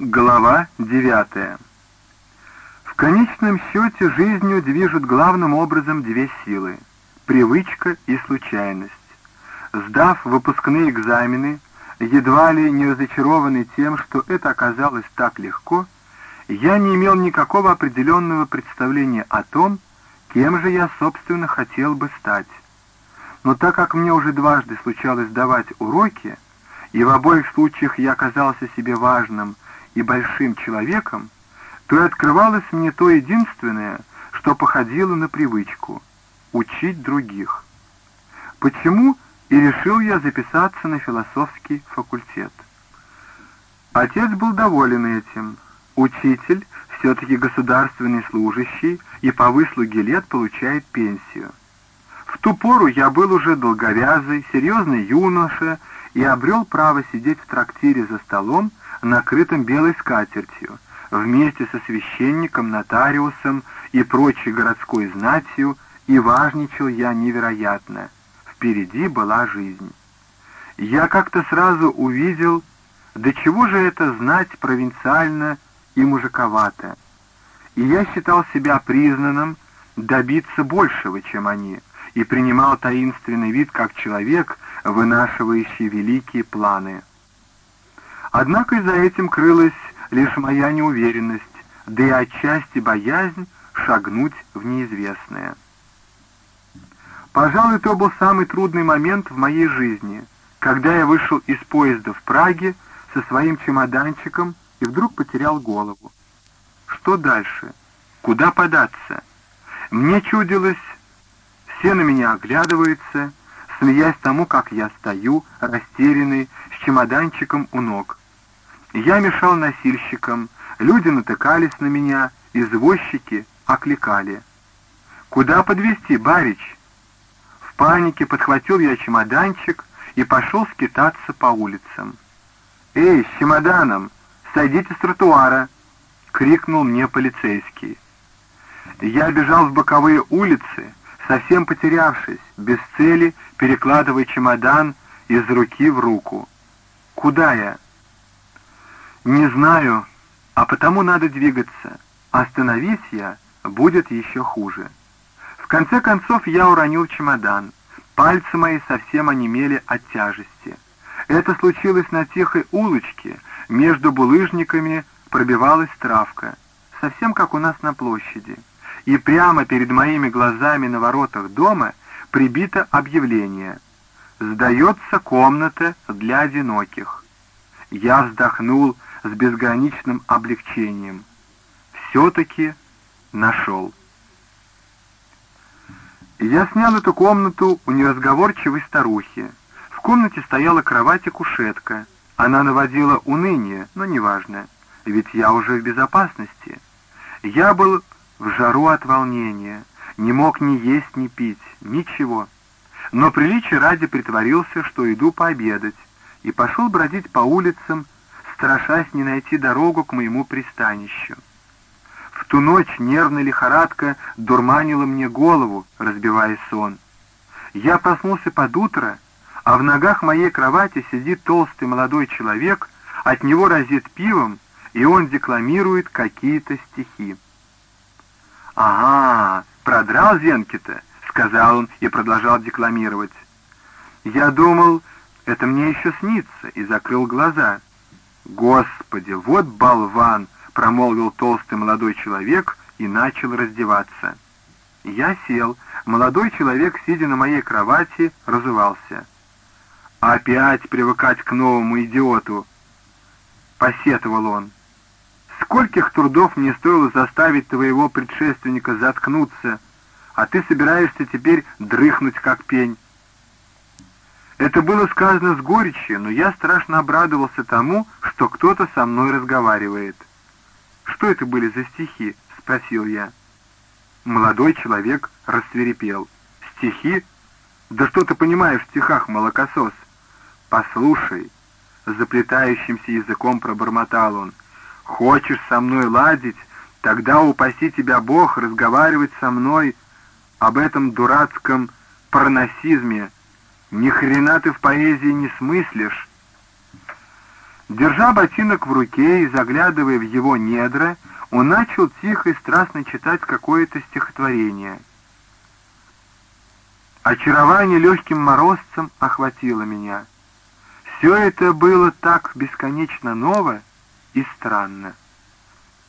Глава 9. В конечном счете жизнью движут главным образом две силы — привычка и случайность. Сдав выпускные экзамены, едва ли не разочарованный тем, что это оказалось так легко, я не имел никакого определенного представления о том, кем же я, собственно, хотел бы стать. Но так как мне уже дважды случалось давать уроки, и в обоих случаях я оказался себе важным — и большим человеком, то и открывалось мне то единственное, что походило на привычку — учить других. Почему и решил я записаться на философский факультет. Отец был доволен этим. Учитель, все-таки государственный служащий, и по выслуге лет получает пенсию. В ту пору я был уже долговязый, серьезный юноша и обрел право сидеть в трактире за столом, накрытым белой скатертью, вместе со священником, нотариусом и прочей городской знатью, и важничал я невероятно. Впереди была жизнь. Я как-то сразу увидел, до чего же это знать провинциально и мужиковато. И я считал себя признанным добиться большего, чем они, и принимал таинственный вид как человек, вынашивающий великие планы. Однако и за этим крылась лишь моя неуверенность, да и отчасти боязнь шагнуть в неизвестное. Пожалуй, то был самый трудный момент в моей жизни, когда я вышел из поезда в Праге со своим чемоданчиком и вдруг потерял голову. Что дальше? Куда податься? Мне чудилось, все на меня оглядываются, смеясь тому, как я стою, растерянный, с чемоданчиком у ног. Я мешал носильщикам, люди натыкались на меня, извозчики окликали. «Куда подвезти, барич?» В панике подхватил я чемоданчик и пошел скитаться по улицам. «Эй, с чемоданом! Сойдите с тротуара!» — крикнул мне полицейский. Я бежал в боковые улицы, совсем потерявшись, без цели, перекладывая чемодан из руки в руку. Куда я? Не знаю, а потому надо двигаться. Остановись я, будет еще хуже. В конце концов я уронил чемодан. Пальцы мои совсем онемели от тяжести. Это случилось на тихой улочке, между булыжниками пробивалась травка, совсем как у нас на площади. И прямо перед моими глазами на воротах дома прибито объявление «Сдается комната для одиноких». Я вздохнул с безграничным облегчением. Все-таки нашел. Я снял эту комнату у неразговорчивой старухи. В комнате стояла кровать и кушетка. Она наводила уныние, но неважно, ведь я уже в безопасности. Я был в жару от волнения, не мог ни есть, ни пить, ничего. Но приличие ради притворился, что иду пообедать, и пошел бродить по улицам, страшась не найти дорогу к моему пристанищу. В ту ночь нервная лихорадка дурманила мне голову, разбивая сон. Я проснулся под утро, а в ногах моей кровати сидит толстый молодой человек, от него разит пивом, и он декламирует какие-то стихи. «Ага, продрал Зенки-то», — сказал он и продолжал декламировать. Я думал, это мне еще снится, и закрыл глаза. «Господи, вот болван!» — промолвил толстый молодой человек и начал раздеваться. Я сел. Молодой человек, сидя на моей кровати, разувался. «Опять привыкать к новому идиоту!» — посетовал он. «Скольких трудов мне стоило заставить твоего предшественника заткнуться, а ты собираешься теперь дрыхнуть, как пень». Это было сказано с горечью, но я страшно обрадовался тому, что кто-то со мной разговаривает. «Что это были за стихи?» — спросил я. Молодой человек рассверепел. «Стихи? Да что ты понимаешь в стихах, молокосос?» «Послушай», — заплетающимся языком пробормотал он, «хочешь со мной ладить, тогда упаси тебя Бог разговаривать со мной об этом дурацком парносизме, ни хрена ты в поэзии не смыслишь. Держа ботинок в руке и заглядывая в его недра, он начал тихо и страстно читать какое-то стихотворение. Очарование легким морозцем охватило меня. Все это было так бесконечно ново и странно.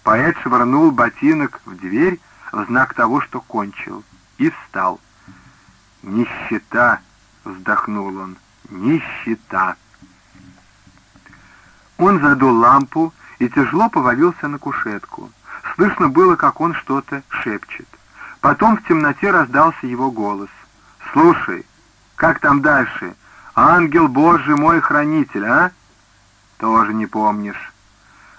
Поэт швырнул ботинок в дверь в знак того, что кончил, и встал. «Нищета!» — вздохнул он. «Нищета!» Он задул лампу и тяжело повалился на кушетку. Слышно было, как он что-то шепчет. Потом в темноте раздался его голос. «Слушай, как там дальше? Ангел Божий мой хранитель, а?» «Тоже не помнишь.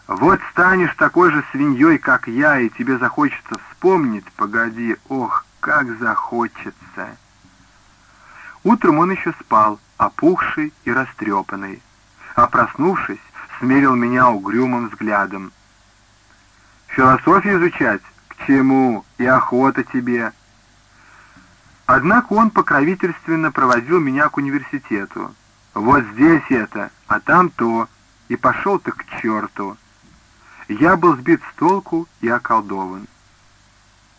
Вот станешь такой же свиньей, как я, и тебе захочется вспомнить. Погоди, ох, как захочется!» Утром он еще спал, опухший и растрепанный. А проснувшись, смерил меня угрюмым взглядом. «Философию изучать? К чему? И охота тебе!» Однако он покровительственно проводил меня к университету. «Вот здесь это, а там то, и пошел-то к черту!» Я был сбит с толку и околдован.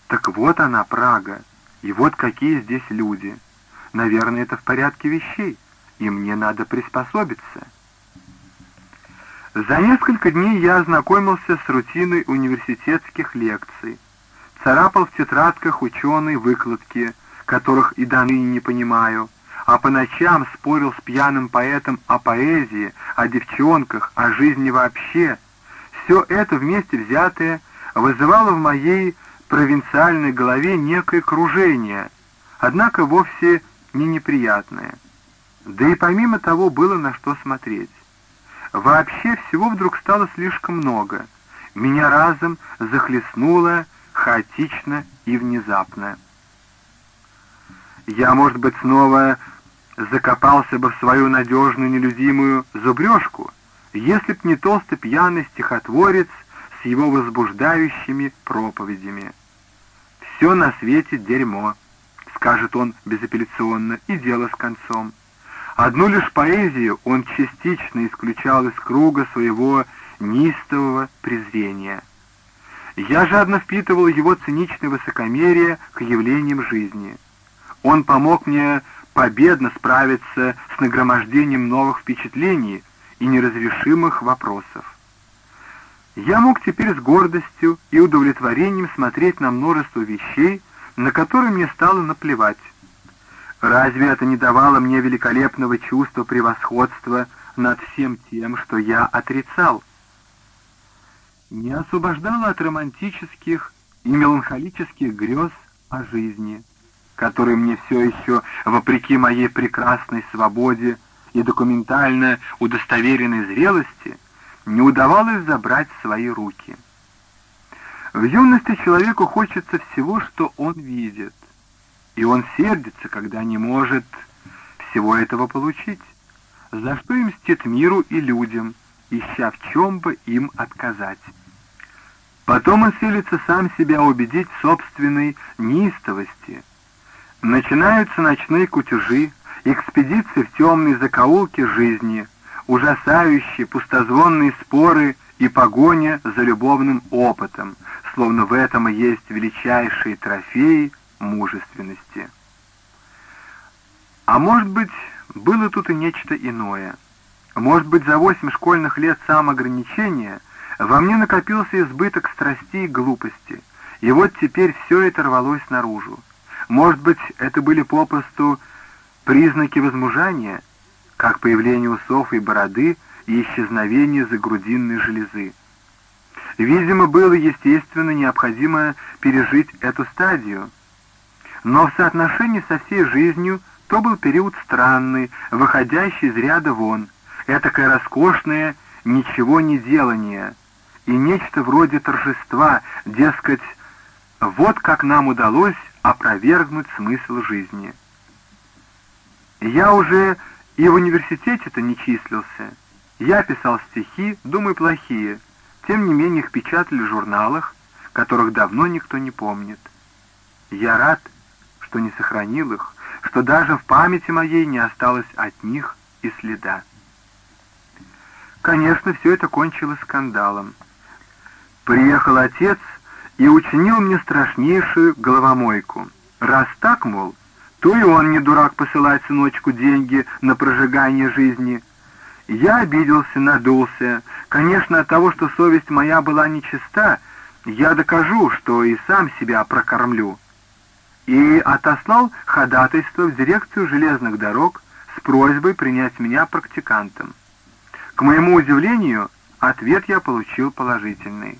Так вот она, Прага, и вот какие здесь люди. Наверное, это в порядке вещей, и мне надо приспособиться. За несколько дней я ознакомился с рутиной университетских лекций, царапал в тетрадках ученые выкладки, которых и до ныне не понимаю, а по ночам спорил с пьяным поэтом о поэзии, о девчонках, о жизни вообще. Все это вместе взятое вызывало в моей провинциальной голове некое кружение, однако вовсе не неприятное. Да и помимо того было на что смотреть. Вообще всего вдруг стало слишком много. Меня разом захлестнуло хаотично и внезапно. Я, может быть, снова закопался бы в свою надежную нелюдимую зубрежку, если б не толстый пьяный стихотворец с его возбуждающими проповедями. «Все на свете дерьмо», — скажет он безапелляционно, и дело с концом. Одну лишь поэзию он частично исключал из круга своего неистового презрения. Я жадно впитывал его циничное высокомерие к явлениям жизни. Он помог мне победно справиться с нагромождением новых впечатлений и неразрешимых вопросов. Я мог теперь с гордостью и удовлетворением смотреть на множество вещей, на которые мне стало наплевать. Разве это не давало мне великолепного чувства превосходства над всем тем, что я отрицал? Не освобождало от романтических и меланхолических грез о жизни, которые мне все еще, вопреки моей прекрасной свободе и документально удостоверенной зрелости, не удавалось забрать в свои руки. В юности человеку хочется всего, что он видит, и он сердится, когда не может всего этого получить, за что и мстит миру и людям, ища в чем бы им отказать. Потом он силится сам себя убедить в собственной неистовости. Начинаются ночные кутежи, экспедиции в темные закоулки жизни, ужасающие пустозвонные споры и погоня за любовным опытом, словно в этом и есть величайшие трофеи мужественности. А может быть, было тут и нечто иное. Может быть, за восемь школьных лет самоограничения во мне накопился избыток страсти и глупости, и вот теперь все это рвалось наружу. Может быть, это были попросту признаки возмужания, как появление усов и бороды и исчезновение загрудинной железы. Видимо, было естественно необходимо пережить эту стадию, но в соотношении со всей жизнью то был период странный, выходящий из ряда вон, этакое роскошное ничего не делание и нечто вроде торжества, дескать, вот как нам удалось опровергнуть смысл жизни. Я уже и в университете-то не числился. Я писал стихи, думаю, плохие, тем не менее их печатали в журналах, которых давно никто не помнит. Я рад, что не сохранил их, что даже в памяти моей не осталось от них и следа. Конечно, все это кончилось скандалом. Приехал отец и учинил мне страшнейшую головомойку. Раз так, мол, то и он не дурак посылать сыночку деньги на прожигание жизни. Я обиделся, надулся. Конечно, от того, что совесть моя была нечиста, я докажу, что и сам себя прокормлю. И отослал ходатайство в дирекцию железных дорог с просьбой принять меня практикантом. К моему удивлению, ответ я получил положительный.